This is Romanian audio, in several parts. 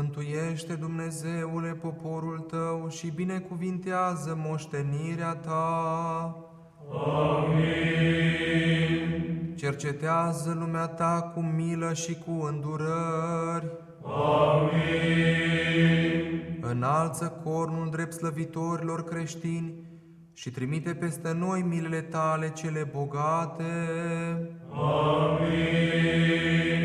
Mântuiește, Dumnezeule, poporul Tău și binecuvintează moștenirea Ta. Amin. Cercetează lumea Ta cu milă și cu îndurări. Amin. Înalță cornul drept slăvitorilor creștini și trimite peste noi milele Tale cele bogate. Amin.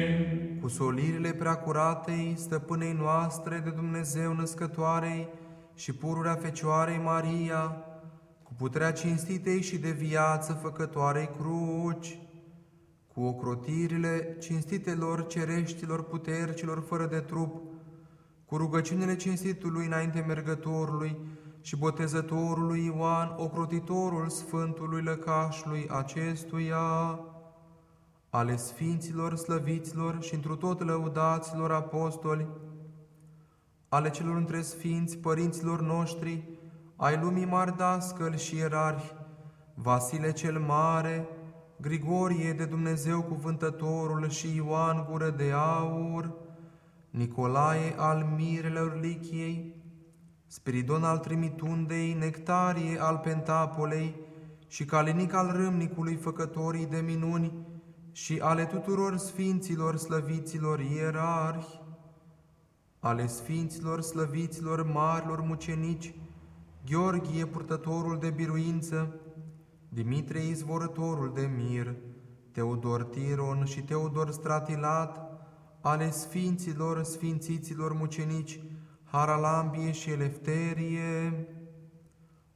Cu solirile preacuratei, stăpânei noastre de Dumnezeu născătoarei și pururea Fecioarei Maria, cu puterea cinstitei și de viață făcătoarei cruci, cu ocrotirile cinstitelor cereștilor putercilor fără de trup, cu rugăciunile cinstitului înainte mergătorului și botezătorului Ioan, ocrotitorul Sfântului Lăcașului acestuia, ale Sfinților, Slăviților și întru tot lăudaților apostoli, ale celor între Sfinți, părinților noștri, ai lumii mari dascăli și ierarhi, Vasile cel Mare, Grigorie de Dumnezeu cuvântătorul și Ioan gură de aur, Nicolae al mirelor Lichiei, Spiridon al Trimitundei, Nectarie al Pentapolei și Calinic al Râmnicului Făcătorii de minuni și ale tuturor sfinților slăviților ierarhi, ale sfinților slăviților marilor mucenici, Gheorghe, purtătorul de biruință, Dimitrie, izvorătorul de mir, Teodor Tiron și Teodor Stratilat, ale sfinților, sfințiților mucenici, Haralambie și Elefterie,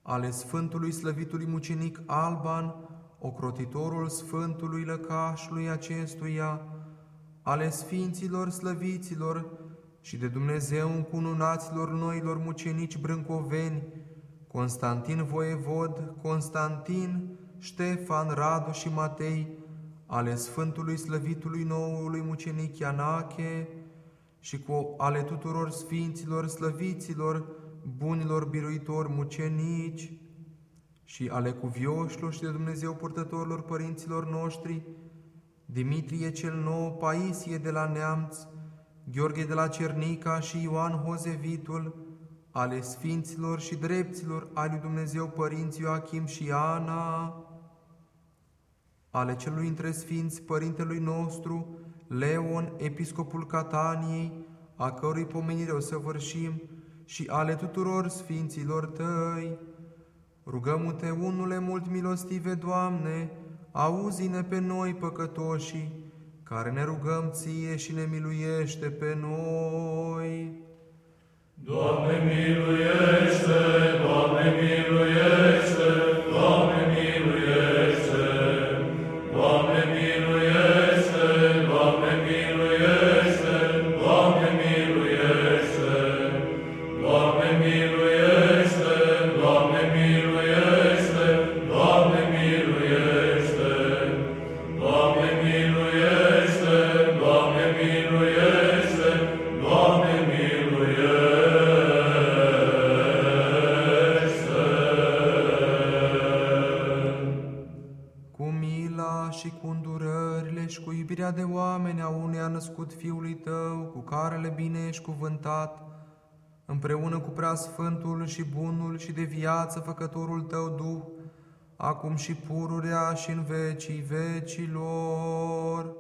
ale Sfântului Slăvitului Mucenic Alban, ocrotitorul Sfântului Lăcașului acestuia, ale Sfinților Slăviților și de Dumnezeu încununaților noilor mucenici brâncoveni, Constantin Voievod, Constantin, Ștefan, Radu și Matei, ale Sfântului Slăvitului Noului Mucenic Ianache și cu ale tuturor Sfinților, Slăviților, bunilor biruitori mucenici și ale cuvioșilor și de Dumnezeu purtătorilor părinților noștri, Dimitrie cel Nou, Paisie de la Neamț, Gheorghe de la Cernica și Ioan Hozevitul, ale Sfinților și Drepților ale lui Dumnezeu Părinții Ioachim și Ana, ale celui între Sfinți Părintelui nostru, Leon, Episcopul Cataniei, a cărui pomenire o să vârșim, și ale tuturor Sfinților Tăi. Rugăm-te, unule mult milostive, Doamne, auzi-ne pe noi păcătoșii, care ne rugăm Ție și ne miluiește pe noi. Doamne miluiește, Doamne miluiește, și cu îndurările și cu iubirea de oameni a unui a născut Fiului Tău, cu care le bine ești cuvântat, împreună cu preasfântul și bunul și de viață făcătorul Tău Duh, acum și pururea și în vecii vecilor.